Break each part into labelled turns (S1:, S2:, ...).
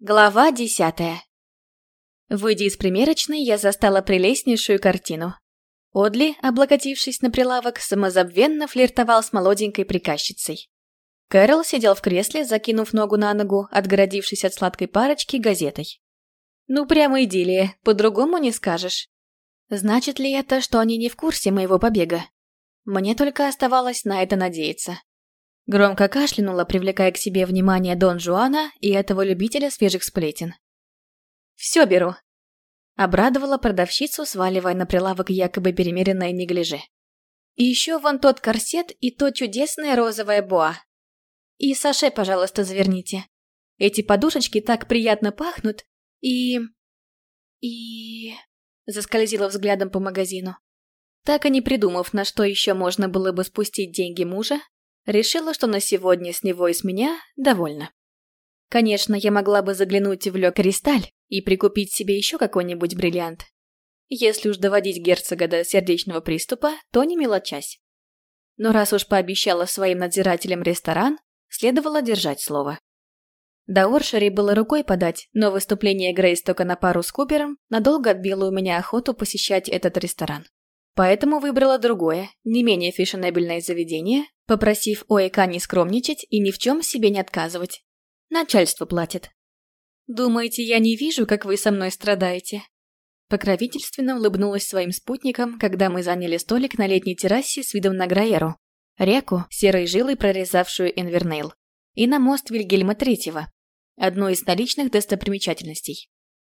S1: Глава десятая. Выйдя из примерочной, я застала прелестнейшую картину. Одли, облокотившись на прилавок, самозабвенно флиртовал с молоденькой приказчицей. Кэрол сидел в кресле, закинув ногу на ногу, отгородившись от сладкой парочки газетой. Ну, прямо идиллия, по-другому не скажешь. Значит ли это, что они не в курсе моего побега? Мне только оставалось на это надеяться. Громко кашлянула, привлекая к себе внимание Дон Жуана и этого любителя свежих сплетен. «Все беру», — обрадовала продавщицу, сваливая на прилавок якобы перемеренное неглиже. «И еще вон тот корсет и то чудесное розовое боа. И саше, пожалуйста, заверните. Эти подушечки так приятно пахнут, и... и...» Заскользила взглядом по магазину. Так и не придумав, на что еще можно было бы спустить деньги мужа, Решила, что на сегодня с него и с меня довольна. Конечно, я могла бы заглянуть в Ле Кристаль и прикупить себе еще какой-нибудь бриллиант. Если уж доводить герцога до сердечного приступа, то не мелочась. Но раз уж пообещала своим надзирателям ресторан, следовало держать слово. До Оршери было рукой подать, но выступление Грейс только на пару с Купером надолго отбило у меня охоту посещать этот ресторан. Поэтому выбрала другое, не менее фешенебельное заведение, попросив ОЭК не скромничать и ни в чем себе не отказывать. Начальство платит. «Думаете, я не вижу, как вы со мной страдаете?» Покровительственно улыбнулась своим спутникам, когда мы заняли столик на летней террасе с видом на Граеру, реку, серой жилой прорезавшую Энвернейл, и на мост Вильгельма Третьего, одну из столичных достопримечательностей.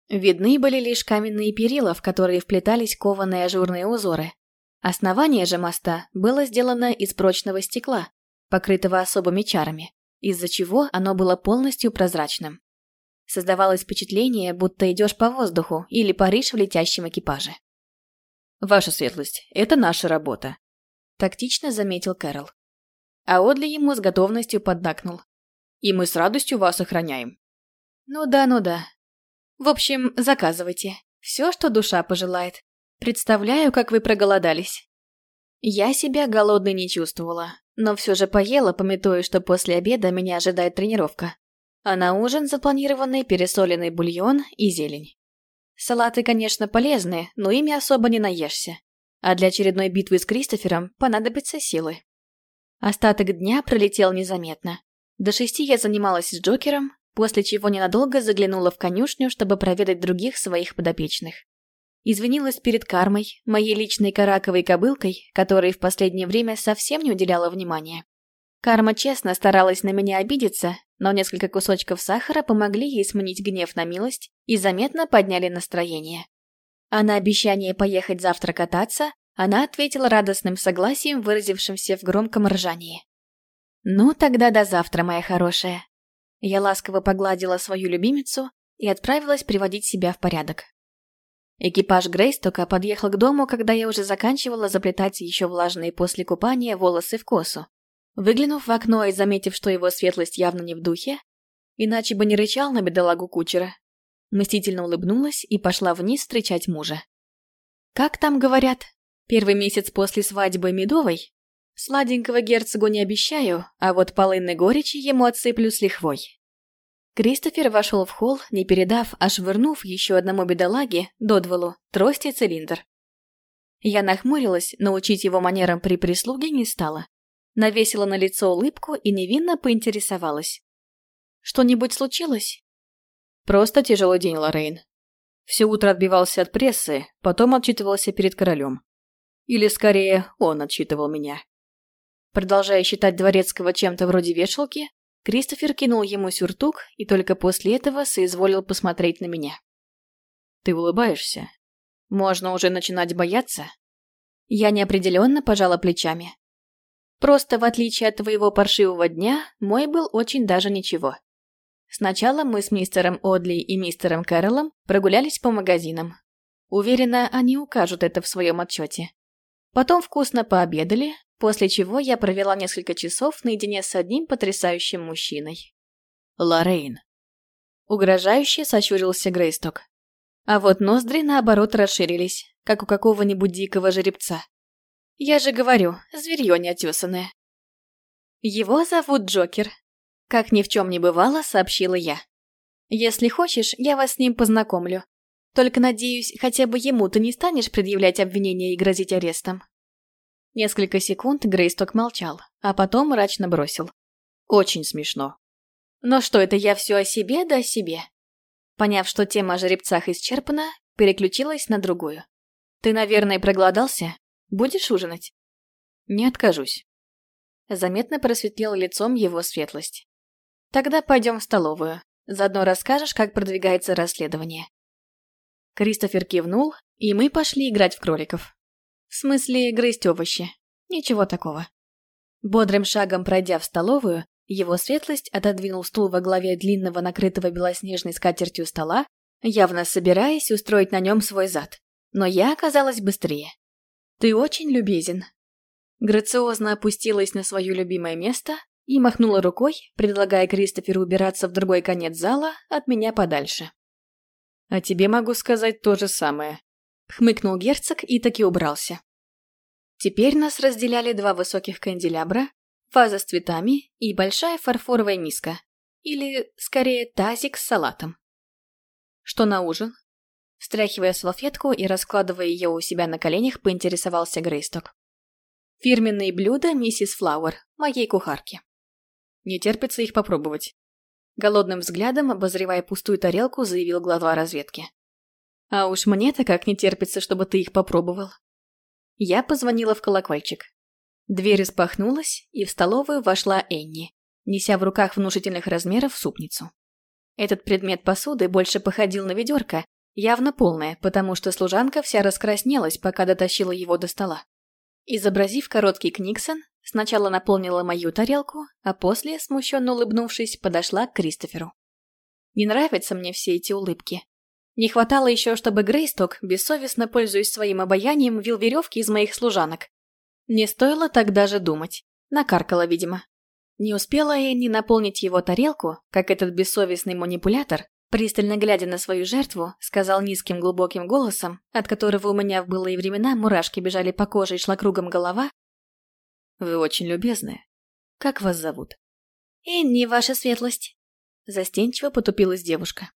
S1: Видны были лишь каменные перила, в которые вплетались кованые ажурные узоры. Основание же моста было сделано из прочного стекла, покрытого особыми чарами, из-за чего оно было полностью прозрачным. Создавалось впечатление, будто идешь по воздуху или паришь в летящем экипаже.
S2: «Ваша светлость, это наша работа», — тактично заметил Кэрол. А Одли ему с готовностью поддакнул. «И мы с радостью вас охраняем».
S1: «Ну да, ну да. В общем, заказывайте. Все, что душа пожелает. Представляю, как вы проголодались. Я себя голодной не чувствовала, но все же поела, пометуя, что после обеда меня ожидает тренировка. А на ужин запланированный пересоленный бульон и зелень. Салаты, конечно, полезны, но ими особо не наешься. А для очередной битвы с Кристофером понадобятся силы. Остаток дня пролетел незаметно. До шести я занималась с Джокером, после чего ненадолго заглянула в конюшню, чтобы проведать других своих подопечных. Извинилась перед кармой, моей личной караковой кобылкой, которой в последнее время совсем не уделяла внимания. Карма честно старалась на меня обидеться, но несколько кусочков сахара помогли ей сменить гнев на милость и заметно подняли настроение. А на обещание поехать завтра кататься она ответила радостным согласием, выразившимся в громком ржании. «Ну, тогда до завтра, моя хорошая. Я ласково погладила свою любимицу и отправилась приводить себя в порядок. Экипаж Грейстока подъехал к дому, когда я уже заканчивала заплетать еще влажные после купания волосы в косу. Выглянув в окно и заметив, что его светлость явно не в духе, иначе бы не рычал на бедолагу кучера, мстительно улыбнулась и пошла вниз встречать мужа. Как там говорят, первый месяц после свадьбы медовой? Сладенького герцогу не обещаю, а вот полынной горечи ему отсыплю с лихвой. Кристофер вошел в холл, не передав, а швырнув еще одному бедолаге, Додвелу, трость и цилиндр. Я нахмурилась, но учить его манерам при прислуге не стала. Навесила на лицо улыбку и невинно поинтересовалась. «Что-нибудь случилось?»
S2: «Просто тяжелый день, Лоррейн. Все утро отбивался от прессы, потом отчитывался перед королем. Или, скорее, он отчитывал меня.
S1: Продолжая считать Дворецкого чем-то вроде вешалки, Кристофер кинул ему сюртук и только после этого соизволил посмотреть на меня.
S2: «Ты улыбаешься? Можно уже начинать бояться?»
S1: Я неопределенно пожала плечами. Просто, в отличие от твоего паршивого дня, мой был очень даже ничего. Сначала мы с мистером Одли и мистером Кэролом прогулялись по магазинам. Уверена, они укажут это в своем отчете. Потом вкусно пообедали, после чего я провела несколько часов наедине с одним потрясающим мужчиной.
S2: Лоррейн.
S1: Угрожающе сощурился Грейсток. А вот ноздри, наоборот, расширились, как у какого-нибудь дикого жеребца. Я же говорю, зверье неотесанное. Его зовут Джокер. Как ни в чем не бывало, сообщила я. Если хочешь, я вас с ним познакомлю. Только, надеюсь, хотя бы ему ты не станешь предъявлять обвинения и грозить арестом». Несколько секунд Грейсток молчал, а потом мрачно бросил.
S2: «Очень смешно».
S1: «Но что это я все о себе да о себе?» Поняв, что тема о жеребцах исчерпана, переключилась на другую. «Ты, наверное, проголодался? Будешь ужинать?»
S2: «Не откажусь».
S1: Заметно просветлел лицом его светлость. «Тогда пойдем в столовую. Заодно расскажешь, как продвигается расследование». Кристофер кивнул, и мы пошли играть в кроликов. В смысле, грызть овощи. Ничего такого. Бодрым шагом пройдя в столовую, его светлость отодвинул стул во главе длинного накрытого белоснежной скатертью стола, явно собираясь устроить на нем свой зад. Но я оказалась быстрее. «Ты очень любезен». Грациозно опустилась на свое любимое место и махнула рукой, предлагая Кристоферу убираться в другой конец зала от меня подальше.
S2: «А тебе могу сказать то же самое», — хмыкнул герцог и таки убрался.
S1: Теперь нас разделяли два высоких канделябра, ваза с цветами и большая фарфоровая миска. Или, скорее, тазик с салатом. «Что на ужин?» Встряхивая салфетку и раскладывая ее у себя на коленях, поинтересовался Грейсток. «Фирменные блюда миссис Флауэр, моей кухарки».
S2: Не терпится их попробовать.
S1: Голодным взглядом, обозревая пустую тарелку, заявил глава разведки. «А уж мне-то как не терпится, чтобы ты их попробовал». Я позвонила в колокольчик. Дверь распахнулась, и в столовую вошла Энни, неся в руках внушительных размеров супницу. Этот предмет посуды больше походил на ведерко, явно полное, потому что служанка вся раскраснелась, пока дотащила его до стола. Изобразив короткий книксон, сначала наполнила мою тарелку, а после, смущенно улыбнувшись, подошла к Кристоферу. Не нравятся мне все эти улыбки. Не хватало еще, чтобы Грейсток, бессовестно пользуясь своим обаянием, вил веревки из моих служанок. Не стоило так даже думать. Накаркала, видимо. Не успела Энни наполнить его тарелку, как этот бессовестный манипулятор, пристально глядя на свою жертву, сказал низким глубоким голосом, от которого у меня в былые времена мурашки бежали по коже и шла кругом голова.
S2: «Вы очень любезны. Как вас зовут?»
S1: «Энни, ваша светлость». Застенчиво потупилась девушка.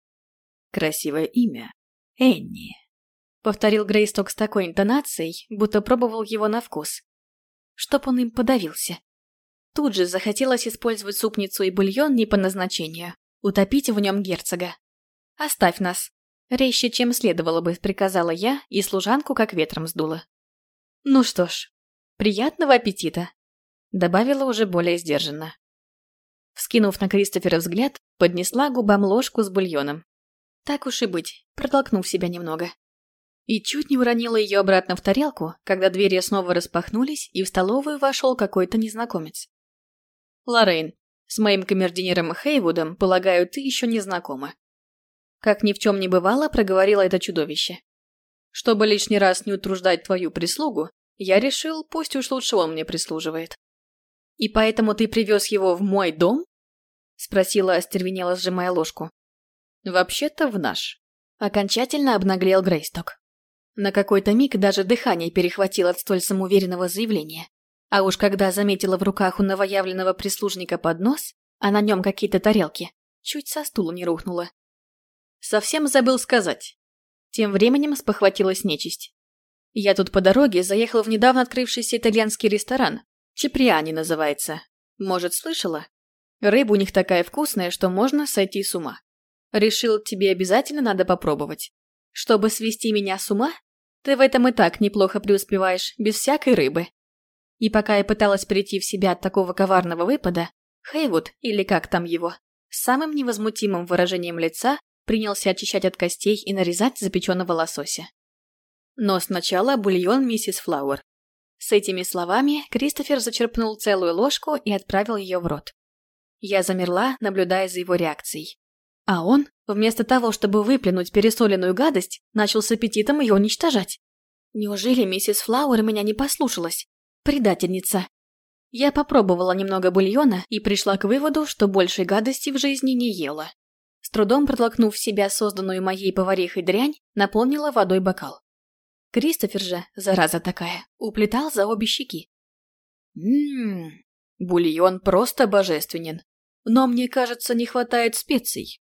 S2: «Красивое имя. Энни», — повторил Грейсток с такой интонацией, будто пробовал его на вкус
S1: чтоб он им подавился. Тут же захотелось использовать супницу и бульон не по назначению, утопить в нем герцога. «Оставь нас!» Резче, чем следовало бы, приказала я, и служанку как ветром сдула. «Ну что ж, приятного аппетита!» Добавила уже более сдержанно. Вскинув на Кристофера взгляд, поднесла губам ложку с бульоном. Так уж и быть, протолкнув себя немного. И чуть не уронила ее обратно в тарелку, когда двери снова распахнулись, и в столовую вошел какой-то незнакомец. «Лоррейн, с моим камердинером Хейвудом, полагаю, ты еще не знакома». Как ни в чем не бывало, проговорило это чудовище. «Чтобы лишний раз не утруждать твою прислугу, я решил, пусть уж лучше он мне прислуживает». «И поэтому ты привез его в мой дом?» Спросила, остервенела, сжимая ложку. «Вообще-то в наш». Окончательно обнаглел Грейсток. На какой-то миг даже дыхание перехватило от столь самоуверенного заявления. А уж когда заметила в руках у новоявленного прислужника поднос, а на нем какие-то тарелки, чуть со стула не рухнула. Совсем забыл сказать. Тем временем спохватилась нечисть. Я тут по дороге заехал в недавно открывшийся итальянский ресторан. Чиприани называется. Может, слышала? Рыба у них такая вкусная, что можно сойти с ума. Решил, тебе обязательно надо попробовать. Чтобы свести меня с ума? Ты в этом и так неплохо преуспеваешь, без всякой рыбы. И пока я пыталась прийти в себя от такого коварного выпада, Хейвуд, или как там его, с самым невозмутимым выражением лица принялся очищать от костей и нарезать запеченного лосося. Но сначала бульон миссис Флауэр. С этими словами Кристофер зачерпнул целую ложку и отправил ее в рот. Я замерла, наблюдая за его реакцией. А он, вместо того, чтобы выплюнуть пересоленную гадость, начал с аппетитом ее уничтожать. Неужели миссис Флауэр меня не послушалась? Предательница. Я попробовала немного бульона и пришла к выводу, что большей гадости в жизни не ела. С трудом протолкнув себя созданную моей поварихой дрянь, наполнила водой бокал. Кристофер же, зараза такая, уплетал за обе щеки. Ммм, бульон просто божественен. Но мне кажется, не хватает специй.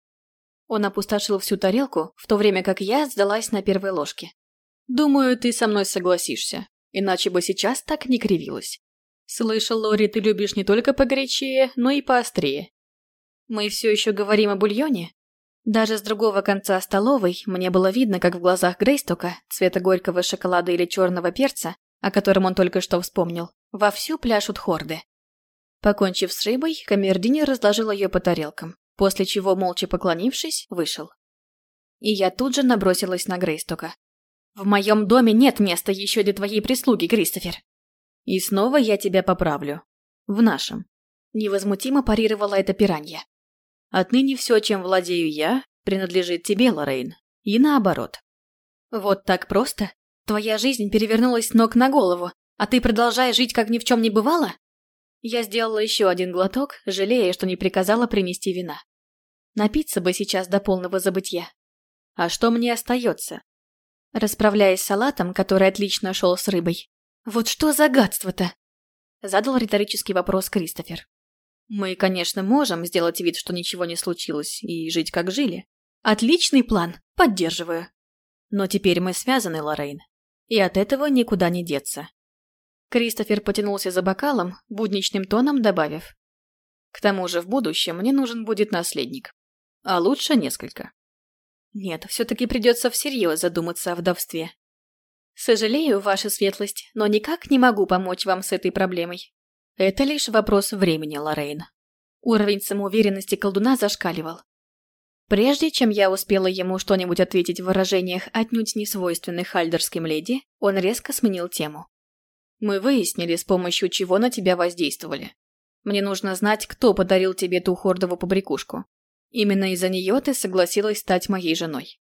S1: Он опустошил всю тарелку, в то время как я сдалась на первой ложке. «Думаю, ты со мной согласишься, иначе бы сейчас так не кривилась. Слышал, Лори, ты любишь не только погорячее, но и поострее. Мы все еще говорим о бульоне?» Даже с другого конца столовой мне было видно, как в глазах Грейстока, цвета горького шоколада или черного перца, о котором он только что вспомнил, вовсю пляшут хорды. Покончив с рыбой, камердинер разложил ее по тарелкам, после чего, молча поклонившись, вышел. И я тут же набросилась на Грейстока. «В моем доме нет места еще для твоей прислуги, Кристофер!» «И снова я тебя поправлю. В нашем». Невозмутимо парировала эта пиранья. «Отныне все, чем владею я, принадлежит тебе, Лоррейн. И наоборот». «Вот так просто? Твоя жизнь перевернулась с ног на голову, а ты продолжаешь жить, как ни в чем не бывало?» Я сделала еще один глоток, жалея, что не приказала принести вина. Напиться бы сейчас до полного забытья. А что мне остается? Расправляясь с салатом, который отлично шел с рыбой. «Вот что за гадство-то?» Задал риторический вопрос Кристофер. «Мы, конечно, можем сделать вид, что ничего не случилось, и жить как жили. Отличный план, поддерживаю. Но теперь мы связаны, Лоррейн, и от этого никуда не деться. Кристофер потянулся за бокалом, будничным тоном добавив. «К тому же в будущем мне нужен будет наследник. А лучше несколько». «Нет, все-таки придется всерьез задуматься о вдовстве. Сожалею, ваша светлость, но никак не могу помочь вам с этой проблемой. Это лишь вопрос времени, Лоррейн». Уровень самоуверенности колдуна зашкаливал. Прежде чем я успела ему что-нибудь ответить в выражениях отнюдь не свойственных хальдерским леди, он резко сменил тему. Мы выяснили, с помощью чего на тебя воздействовали. Мне нужно знать, кто подарил тебе ту хордову побрякушку. Именно из-за нее ты согласилась стать моей женой.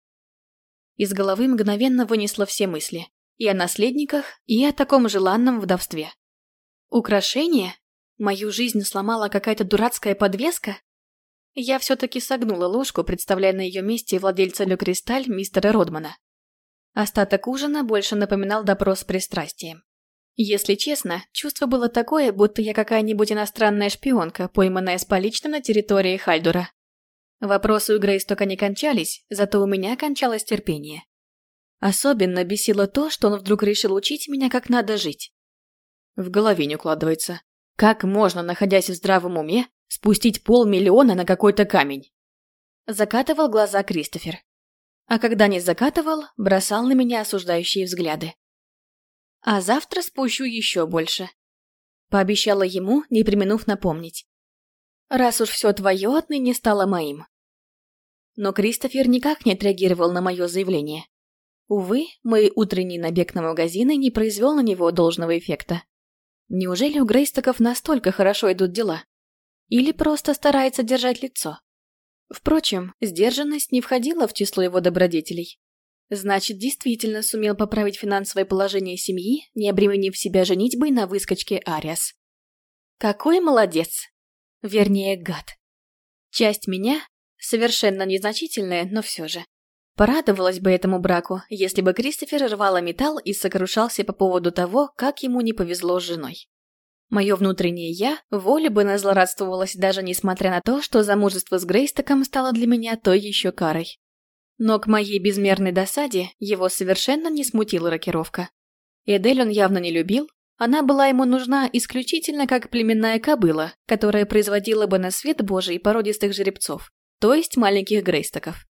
S1: Из головы мгновенно вынесла все мысли. И о наследниках, и о таком желанном вдовстве. Украшение? Мою жизнь сломала какая-то дурацкая подвеска? Я все-таки согнула ложку, представляя на ее месте владельца Ле Кристаль мистера Родмана. Остаток ужина больше напоминал допрос с пристрастием. Если честно, чувство было такое, будто я какая-нибудь иностранная шпионка, пойманная с поличным на территории Хальдура. Вопросы у Грейс только не кончались, зато у меня кончалось терпение. Особенно бесило то, что он вдруг решил учить меня, как надо жить. В голове не укладывается. Как можно, находясь в здравом уме, спустить полмиллиона на какой-то камень? Закатывал глаза Кристофер. А когда не закатывал, бросал на меня осуждающие взгляды. А завтра спущу еще больше. Пообещала ему, не применув напомнить. Раз уж все твое отныне стало моим. Но Кристофер никак не отреагировал на мое заявление. Увы, мой утренний набег на магазины не произвел на него должного эффекта. Неужели у Грейстоков настолько хорошо идут дела? Или просто старается держать лицо? Впрочем, сдержанность не входила в число его добродетелей. Значит, действительно сумел поправить финансовое положение семьи, не обременив себя женитьбой на выскочке Ариас. Какой молодец! Вернее, гад. Часть меня, совершенно незначительная, но все же, порадовалась бы этому браку, если бы Кристофер рвала металл и сокрушался по поводу того, как ему не повезло с женой. Мое внутреннее «я» воле бы назлорадствовалось даже несмотря на то, что замужество с Грейстоком стало для меня той еще карой. Но к моей безмерной досаде его совершенно не смутила рокировка. Эдель он явно не любил, она была ему нужна исключительно как племенная кобыла, которая производила бы на свет божий породистых жеребцов, то есть маленьких грейстоков.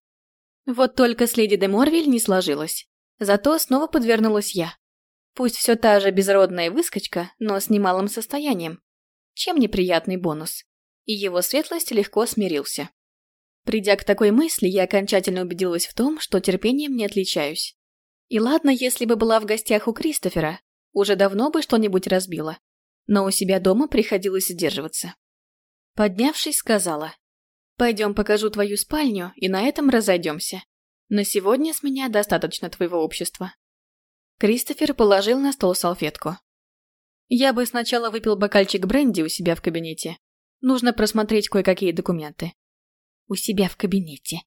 S1: Вот только с леди де Морвиль не сложилось. Зато снова подвернулась я. Пусть все та же безродная выскочка, но с немалым состоянием. Чем неприятный бонус. И его светлость легко смирился. Придя к такой мысли, я окончательно убедилась в том, что терпением не отличаюсь. И ладно, если бы была в гостях у Кристофера, уже давно бы что-нибудь разбила. Но у себя дома приходилось сдерживаться. Поднявшись, сказала, «Пойдем покажу твою спальню, и на этом разойдемся. На сегодня с меня достаточно твоего общества». Кристофер положил на стол салфетку. «Я бы сначала выпил бокальчик бренди у себя в кабинете. Нужно просмотреть кое-какие документы у себя в кабинете.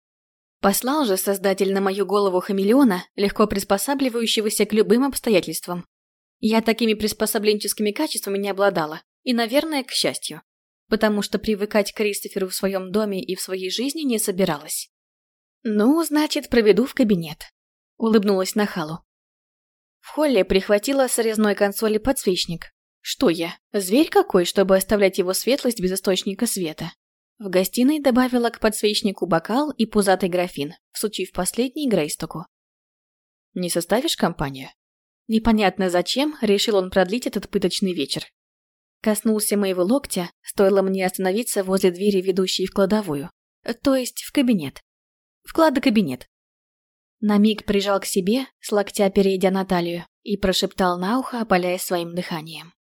S1: Послал же создатель на мою голову хамелеона, легко приспосабливающегося к любым обстоятельствам. Я такими приспособленческими качествами не обладала, и, наверное, к счастью, потому что привыкать к Кристоферу в своем доме и в своей жизни не собиралась. Ну, значит, проведу в кабинет. Улыбнулась Нахалу. В холле прихватила с резной консоли подсвечник. Что я, зверь какой, чтобы оставлять его светлость без источника света? В гостиной добавила к подсвечнику бокал и пузатый графин, всучив последний Грейстоку.
S2: «Не составишь компанию?»
S1: Непонятно зачем решил он продлить этот пыточный вечер. Коснулся моего локтя, стоило мне остановиться возле двери, ведущей в кладовую. То есть в кабинет. Вклада-кабинет. На миг прижал к себе, с локтя перейдя на талию, и прошептал на ухо, опаляя своим дыханием.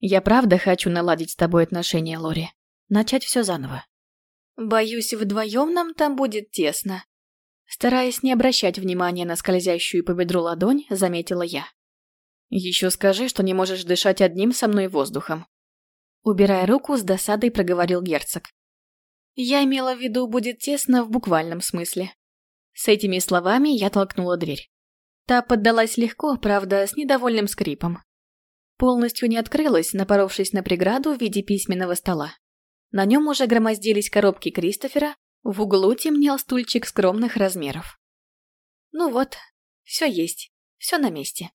S2: «Я правда хочу наладить с тобой отношения, Лори. Начать все заново».
S1: «Боюсь, вдвоем нам там будет тесно». Стараясь не обращать внимания на скользящую по бедру ладонь, заметила я.
S2: «Еще скажи, что не можешь дышать одним со мной воздухом».
S1: Убирая руку, с досадой проговорил герцог. Я имела в виду, будет тесно в буквальном смысле. С этими словами я толкнула дверь. Та поддалась легко, правда, с недовольным скрипом. Полностью не открылась, напоровшись на преграду в виде письменного стола. На нем уже громоздились коробки Кристофера, в углу темнел стульчик скромных размеров. Ну вот, все есть, все на месте.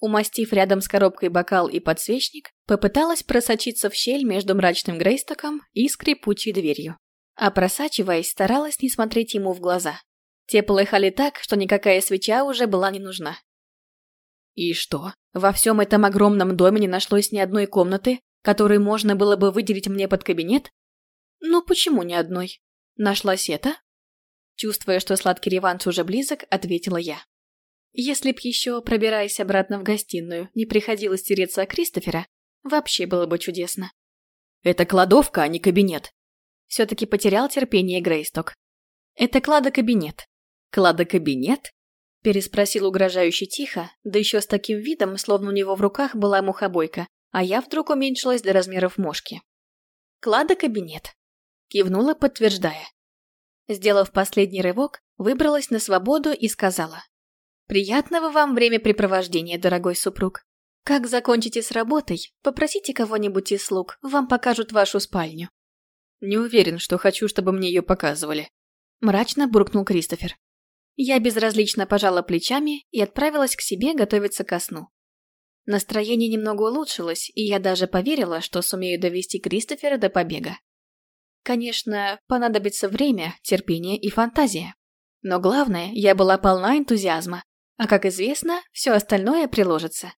S1: Умастив рядом с коробкой бокал и подсвечник, попыталась просочиться в щель между мрачным Грейстоком и скрипучей дверью. А просачиваясь, старалась не смотреть ему в глаза. Те полыхали так, что никакая свеча уже была не нужна.
S2: И что, во всем этом огромном доме не нашлось ни одной комнаты, которую можно было бы выделить мне под кабинет?
S1: Ну почему ни одной? Нашлась это? Чувствуя, что сладкий реванш уже близок, ответила я. Если б еще, пробираясь обратно в гостиную, не приходилось тереться о Кристофера, вообще было бы чудесно.
S2: Это кладовка, а не кабинет.
S1: Все-таки потерял терпение Грейсток. Это кладокабинет. Кладокабинет? Переспросил угрожающе тихо, да еще с таким видом, словно у него в руках была мухобойка, а я вдруг уменьшилась до размеров мошки. Кладокабинет. Кивнула, подтверждая. Сделав последний рывок, выбралась на свободу и сказала. Приятного вам времяпрепровождения, дорогой супруг. Как закончите с работой, попросите кого-нибудь из слуг, вам покажут вашу спальню.
S2: Не уверен, что хочу, чтобы мне ее показывали.
S1: Мрачно буркнул Кристофер. Я безразлично пожала плечами и отправилась к себе готовиться ко сну. Настроение немного улучшилось, и я даже поверила, что сумею довести Кристофера до побега. Конечно, понадобится время, терпение и фантазия. Но главное, я была полна энтузиазма, а как известно, все остальное приложится.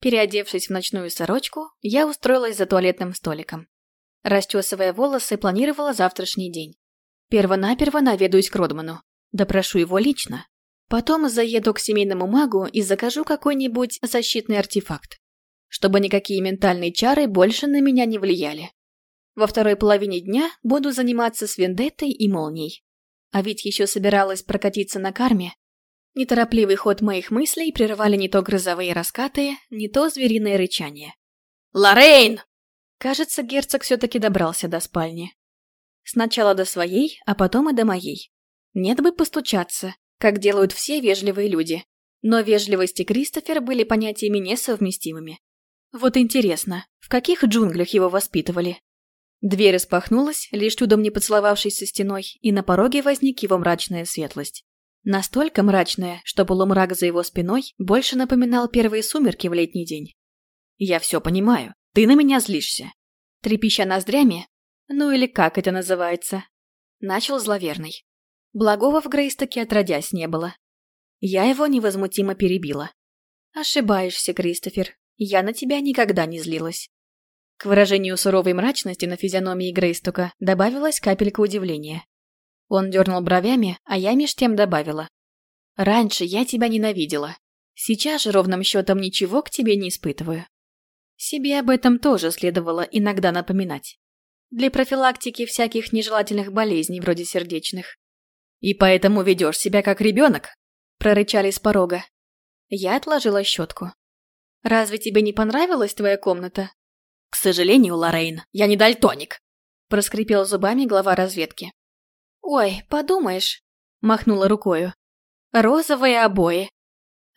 S1: Переодевшись в ночную сорочку, я устроилась за туалетным столиком. Расчесывая волосы, планировала завтрашний день. Первонаперво наведаюсь к Родману. Допрошу его лично. Потом заеду к семейному магу и закажу какой-нибудь защитный артефакт. Чтобы никакие ментальные чары больше на меня не влияли. Во второй половине дня буду заниматься с вендеттой и молнией. А ведь еще собиралась прокатиться на карме, Неторопливый ход моих мыслей прерывали не то грозовые раскаты, не то звериное рычание.
S2: «Лоррейн!»
S1: Кажется, герцог все-таки добрался до спальни. Сначала до своей, а потом и до моей. Нет бы постучаться, как делают все вежливые люди. Но вежливость и Кристофер были понятиями несовместимыми. Вот интересно, в каких джунглях его воспитывали? Дверь распахнулась, лишь чудом не поцеловавшись со стеной, и на пороге возник его мрачная светлость. Настолько мрачное, что полумрак за его спиной больше напоминал первые сумерки в летний день.
S2: «Я все понимаю. Ты на меня злишься».
S1: Трепеща ноздрями, ну или как это называется, начал зловерный. Благого в Грейстоке отродясь не было. Я его невозмутимо перебила. «Ошибаешься, Кристофер. Я на тебя никогда не злилась». К выражению суровой мрачности на физиономии Грейстока добавилась капелька удивления. Он дернул бровями, а я меж тем добавила. «Раньше я тебя ненавидела. Сейчас же ровным счетом ничего к тебе не испытываю». Себе об этом тоже следовало иногда напоминать. Для профилактики всяких нежелательных болезней вроде сердечных.
S2: «И поэтому ведешь себя как ребенок?»
S1: – прорычали с порога. Я отложила щетку. «Разве тебе не понравилась твоя комната?»
S2: «К сожалению, Лоррейн, я не дальтоник», – проскрипел зубами глава разведки.
S1: «Ой, подумаешь», — махнула рукою. «Розовые обои.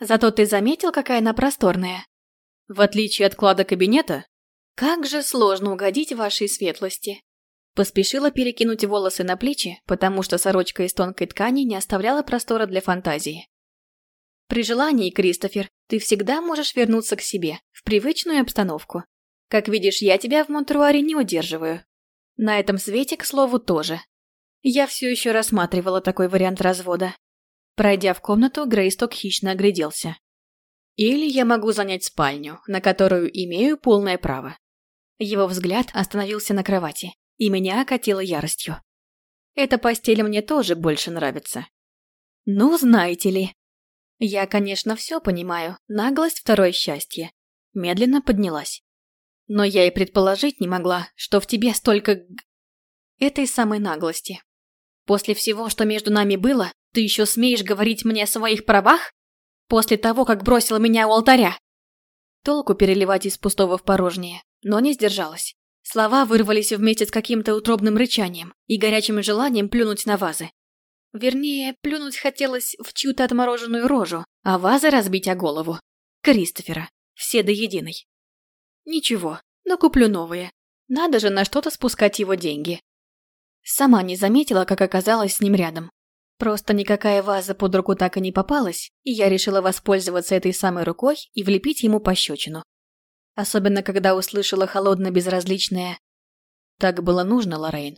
S1: Зато ты заметил, какая она просторная?»
S2: «В отличие от клада кабинета?»
S1: «Как же сложно угодить вашей светлости». Поспешила перекинуть волосы на плечи, потому что сорочка из тонкой ткани не оставляла простора для фантазии. При желании, Кристофер, ты всегда можешь вернуться к себе, в привычную обстановку. Как видишь, я тебя в Монтруаре не удерживаю. На этом свете, к слову, тоже. Я все еще рассматривала такой вариант развода. Пройдя в комнату, Грейсток хищно огляделся. Или я могу занять спальню, на которую имею полное право. Его взгляд остановился на кровати и меня окатило яростью. Эта постель мне тоже больше нравится. Ну, знаете ли. Я, конечно, все понимаю, наглость – второе счастье. Медленно поднялась. Но я и предположить не могла, что в тебе столько... этой самой наглости. После всего, что между нами было, ты еще смеешь говорить мне о своих правах? После того, как бросила меня у алтаря? Толку переливать из пустого в порожнее, но не сдержалась. Слова вырвались вместе с каким-то утробным рычанием и горячим желанием плюнуть на вазы. Вернее, плюнуть хотелось в чью-то отмороженную рожу, а вазы разбить о голову. Кристофера. Все до единой. Ничего, но куплю новые. Надо же на что-то спускать его деньги. Сама не заметила, как оказалась с ним рядом. Просто никакая ваза под руку так и не попалась, и я решила воспользоваться этой самой рукой и влепить ему пощечину. Особенно, когда услышала холодно-безразличное «Так было нужно, Лоррейн».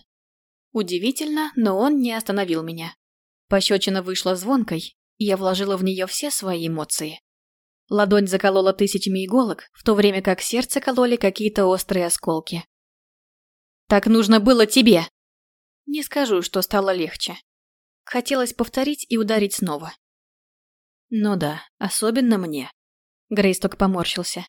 S1: Удивительно, но он не остановил меня. Пощечина вышла звонкой, и я вложила в нее все свои эмоции. Ладонь заколола тысячами иголок, в то время как сердце кололи какие-то острые осколки. «Так нужно было тебе!» Не скажу, что стало легче. Хотелось повторить и ударить снова. Ну да, особенно мне. Грейсток поморщился.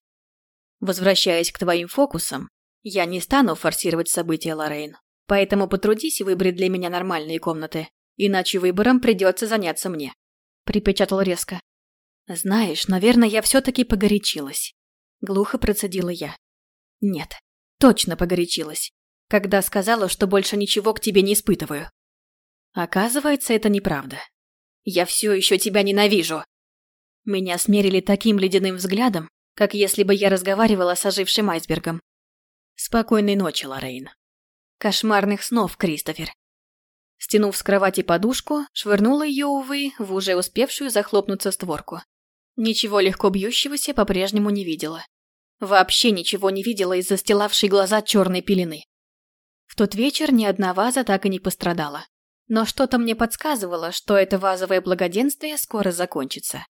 S1: Возвращаясь к твоим фокусам, я не стану форсировать события, Лоррейн. Поэтому потрудись выбрать для меня нормальные комнаты, иначе выбором придется заняться мне. Припечатал резко. Знаешь, наверное, я все-таки погорячилась. Глухо процедила я. Нет, точно погорячилась. Когда сказала, что больше ничего к тебе не испытываю. Оказывается, это неправда. Я все еще тебя ненавижу. Меня смерили таким ледяным взглядом, как если бы я разговаривала с ожившим айсбергом. Спокойной ночи, Лоррейн. Кошмарных снов, Кристофер. Стянув с кровати подушку, швырнула ее, увы, в уже успевшую захлопнуться створку. Ничего легко бьющегося по-прежнему не видела. Вообще ничего не видела из застилавшей глаза черной пелены. В тот вечер ни одна ваза так и не пострадала. Но что-то мне подсказывало, что это вазовое благоденствие скоро закончится.